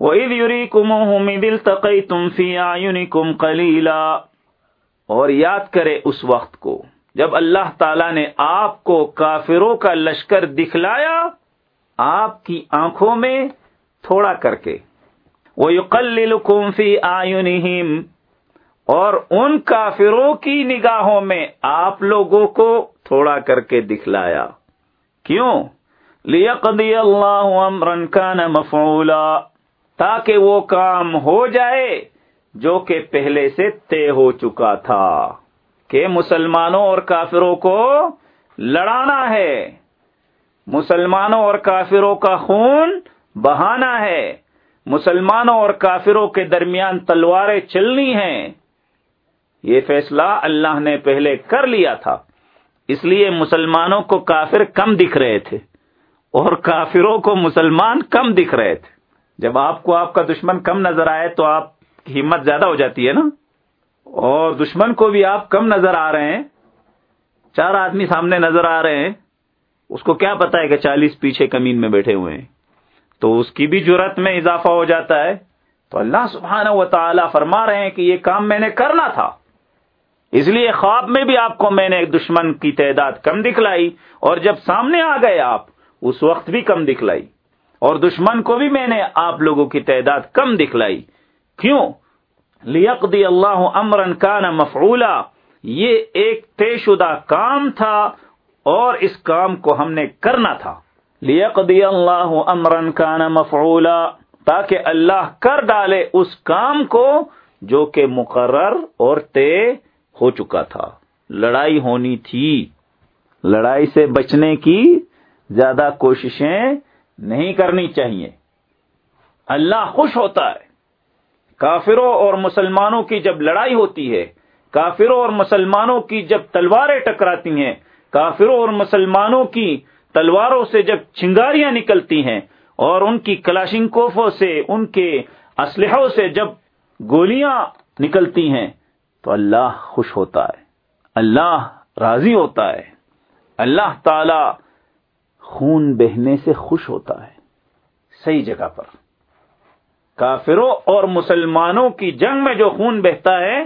وَإِذْ يُرِيكُمُهُمْ إِذِ الْتَقَيْتُمْ فِي أَعْيُنِكُمْ قَلِيلًا اور یاد کرے اس وقت کو جب اللہ تعالی نے آپ کو کافروں کا لشکر دکھلایا آپ کی آنکھوں میں تھوڑا کر کے۔ وَيُقَلِّلُكُمْ فِي أَعْيُنِهِمْ اور ان کافروں کی نگاہوں میں آپ لوگوں کو تھوڑا کر کے دکھلایا۔ کیوں؟ لیقضی اللہ امرا کان مفعولا۔ تاکہ وہ کام ہو جائے جو کہ پہلے سے طے ہو چکا تھا کہ مسلمانوں اور کافروں کو لڑانا ہے۔ مسلمانوں اور کافروں کا خون بہانا ہے۔ مسلمانوں اور کافروں کے درمیان تلواریں چلنی ہیں۔ یہ فیصلہ اللہ نے پہلے کر لیا تھا۔ اس لیے مسلمانوں کو کافر کم دکھ رہے تھے اور کافروں کو مسلمان کم دکھ رہے تھے۔ جب آپ کو آپ کا دشمن کم نظر آئے تو آپ کی ہمت زیادہ ہو جاتی ہے نا؟ اور دشمن کو بھی آپ کم نظر آ رہے ہیں۔ چار آدمی سامنے نظر آ رہے ہیں۔ اس کو کیا پتا ہے کہ چالیس پیچھے کمین میں بیٹھے ہوئے ہیں۔ تو اس کی بھی جرت میں اضافہ ہو جاتا ہے۔ تو اللہ سبحانہ و تعالی فرما رہے ہیں کہ یہ کام میں نے کرنا تھا۔ اس لیے خواب میں بھی آپ کو میں نے دشمن کی تعداد کم دکھلائی۔ اور جب سامنے آ گئے آپ، اس وقت بھی کم دکھلائی۔ اور دشمن کو بھی میں نے آپ لوگوں کی تعداد کم دکھلائی۔ کیوں؟ لیقضی اللہ امرن کان مفعولا۔ یہ ایک طے شدہ کام تھا اور اس کام کو ہم نے کرنا تھا۔ لیقضی اللہ امرن کان مفعولا۔ تاکہ اللہ کر ڈالے اس کام کو جو کہ مقرر اور طے ہو چکا تھا۔ لڑائی ہونی تھی۔ لڑائی سے بچنے کی زیادہ کوششیں نہیں کرنی چاہیے۔ اللہ خوش ہوتا ہے۔ کافروں اور مسلمانوں کی جب لڑائی ہوتی ہے، کافروں اور مسلمانوں کی جب تلواریں ٹکراتی ہیں، کافروں اور مسلمانوں کی تلواروں سے جب چنگاریاں نکلتی ہیں اور ان کی کلاشنکوفوں سے، ان کے اسلحوں سے جب گولیاں نکلتی ہیں، تو اللہ خوش ہوتا ہے۔ اللہ راضی ہوتا ہے۔ اللہ تعالی خون بہنے سے خوش ہوتا ہے۔ صحیح جگہ پر۔ کافروں اور مسلمانوں کی جنگ میں جو خون بہتا ہے،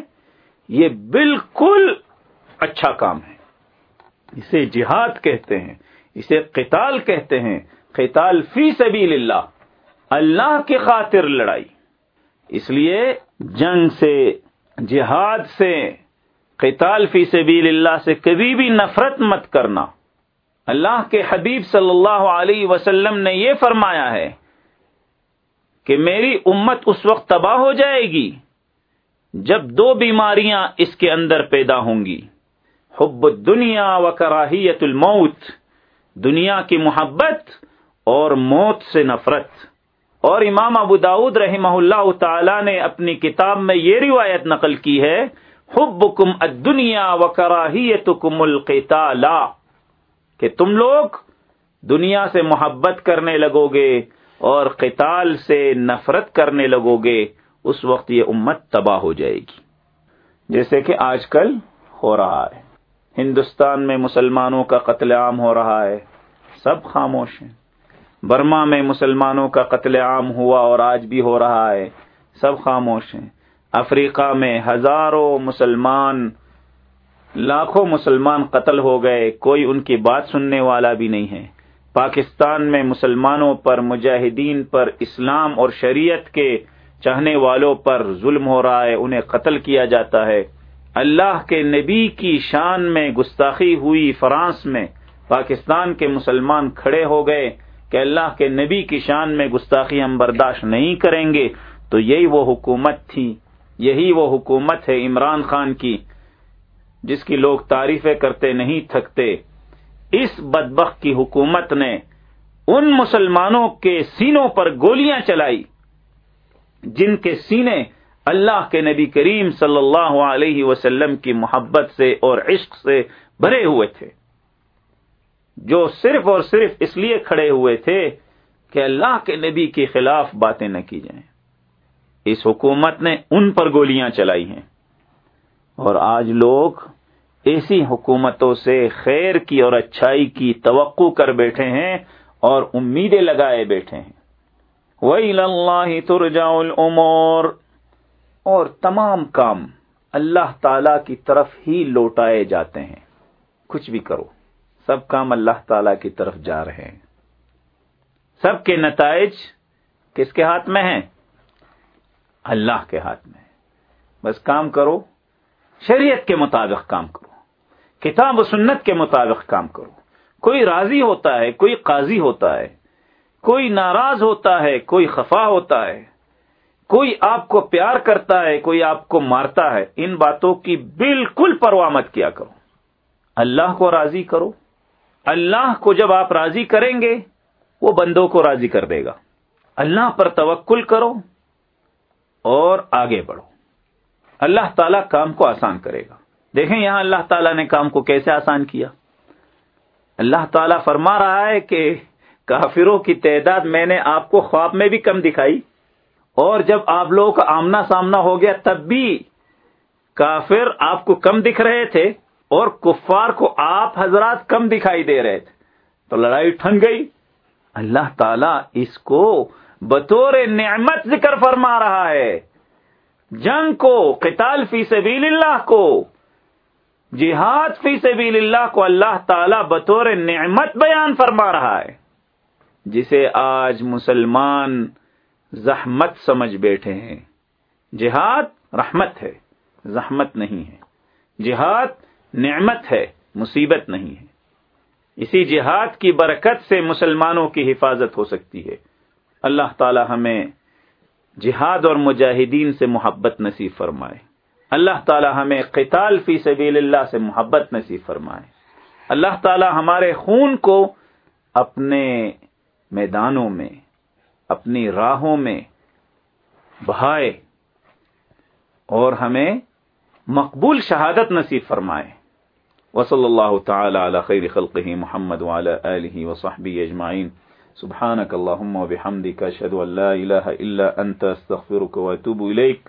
یہ بالکل اچھا کام ہے۔ اسے جہاد کہتے ہیں، اسے قتال کہتے ہیں۔ قتال فی سبیل اللہ اللہ کی خاطر لڑائی۔ اس لیے جنگ سے، جہاد سے، قتال فی سبیل اللہ سے کبھی بھی نفرت مت کرنا۔ اللہ کے حبیب صلی اللہ علیہ وسلم نے یہ فرمایا ہے کہ میری امت اس وقت تباہ ہو جائے گی جب دو بیماریاں اس کے اندر پیدا ہوں گی۔ حب دنیا و کراہیت الموت، دنیا کی محبت اور موت سے نفرت۔ اور امام ابو داود رحمہ اللہ تعالی نے اپنی کتاب میں یہ روایت نقل کی ہے حب کم و کراہیت کم کہ تم لوگ دنیا سے محبت کرنے لگو گے اور قتال سے نفرت کرنے لگو گے، اس وقت یہ امت تباہ ہو جائے گی۔ جیسے کہ آج کل ہو رہا ہے۔ ہندوستان میں مسلمانوں کا قتل عام ہو رہا ہے۔ سب خاموش ہیں۔ برما میں مسلمانوں کا قتل عام ہوا اور آج بھی ہو رہا ہے۔ سب خاموش ہیں۔ افریقہ میں ہزاروں مسلمان لاکھوں مسلمان قتل ہو گئے، کوئی ان کی بات سننے والا بھی نہیں ہے۔ پاکستان میں مسلمانوں پر مجاہدین پر اسلام اور شریعت کے چاہنے والوں پر ظلم ہو رہا ہے، انہیں قتل کیا جاتا ہے۔ اللہ کے نبی کی شان میں گستاخی ہوئی فرانس میں۔ پاکستان کے مسلمان کھڑے ہو گئے کہ اللہ کے نبی کی شان میں گستاخی ہم برداشت نہیں کریں گے۔ تو یہی وہ حکومت تھی، یہی وہ حکومت ہے عمران خان کی۔ جس کی لوگ تعریفیں کرتے نہیں تھکتے۔ اس بدبخت کی حکومت نے ان مسلمانوں کے سینوں پر گولیاں چلائی، جن کے سینے اللہ کے نبی کریم صلی اللہ علیہ وسلم کی محبت سے اور عشق سے بھرے ہوئے تھے۔ جو صرف اور صرف اس لیے کھڑے ہوئے تھے کہ اللہ کے نبی کے خلاف باتیں نہ کی جائیں۔ اس حکومت نے ان پر گولیاں چلائی ہیں۔ اور آج لوگ ایسی حکومتوں سے خیر کی اور اچھائی کی توقع کر بیٹھے ہیں اور امیدیں لگائے بیٹھے ہیں۔ وَإِلَى اللَّهِ تُرْجَعُ الْأُمُورِ۔ اور تمام کام اللہ تعالی کی طرف ہی لوٹائے جاتے ہیں۔ کچھ بھی کرو۔ سب کام اللہ تعالی کی طرف جا رہے ہیں۔ سب کے نتائج کس کے ہاتھ میں ہیں؟ اللہ کے ہاتھ میں۔ بس کام کرو۔ شریعت کے مطابق کام کرو۔ کتاب و سنت کے مطابق کام کرو۔ کوئی راضی ہوتا ہے، کوئی قاضی ہوتا ہے، کوئی ناراض ہوتا ہے، کوئی خفا ہوتا ہے، کوئی آپ کو پیار کرتا ہے، کوئی آپ کو مارتا ہے، ان باتوں کی بالکل پرواہ مت کیا کرو۔ اللہ کو راضی کرو۔ اللہ کو جب آپ راضی کریں گے، وہ بندوں کو راضی کر دے گا۔ اللہ پر توکل کرو اور آگے بڑھو۔ اللہ تعالیٰ کام کو آسان کرے گا۔ دیکھیں یہاں اللہ تعالیٰ نے کام کو کیسے آسان کیا۔ اللہ تعالیٰ فرما رہا ہے کہ کافروں کی تعداد میں نے آپ کو خواب میں بھی کم دکھائی۔ اور جب آپ لوگوں کا آمنا سامنا ہو گیا تب بھی کافر آپ کو کم دکھ رہے تھے اور کفار کو آپ حضرات کم دکھائی دے رہے تھے۔ تو لڑائی ٹھن گئی۔ اللہ تعالیٰ اس کو بطور نعمت ذکر فرما رہا ہے۔ جنگ کو، قتال فی سبیل اللہ کو۔ جہاد فی سبیل اللہ کو اللہ تعالی بطور نعمت بیان فرما رہا ہے، جسے آج مسلمان زحمت سمجھ بیٹھے ہیں۔ جہاد رحمت ہے، زحمت نہیں ہے۔ جہاد نعمت ہے، مصیبت نہیں ہے۔ اسی جہاد کی برکت سے مسلمانوں کی حفاظت ہو سکتی ہے۔ اللہ تعالی ہمیں جہاد اور مجاہدین سے محبت نصیب فرمائے۔ اللہ تعالی ہمیں قتال فی سبیل اللہ سے محبت نصیب فرمائے۔ اللہ تعالی ہمارے خون کو اپنے میدانوں میں، اپنی راہوں میں بہائے اور ہمیں مقبول شہادت نصیب فرمائے۔ وصلی اللہ تعالی علی خیر خلقہ محمد وعلی آلہ وصحبہ اجمعین۔ سبحانك اللهم وبحمدك اشهد ان لا اله الا انت استغفرك واتوب اليك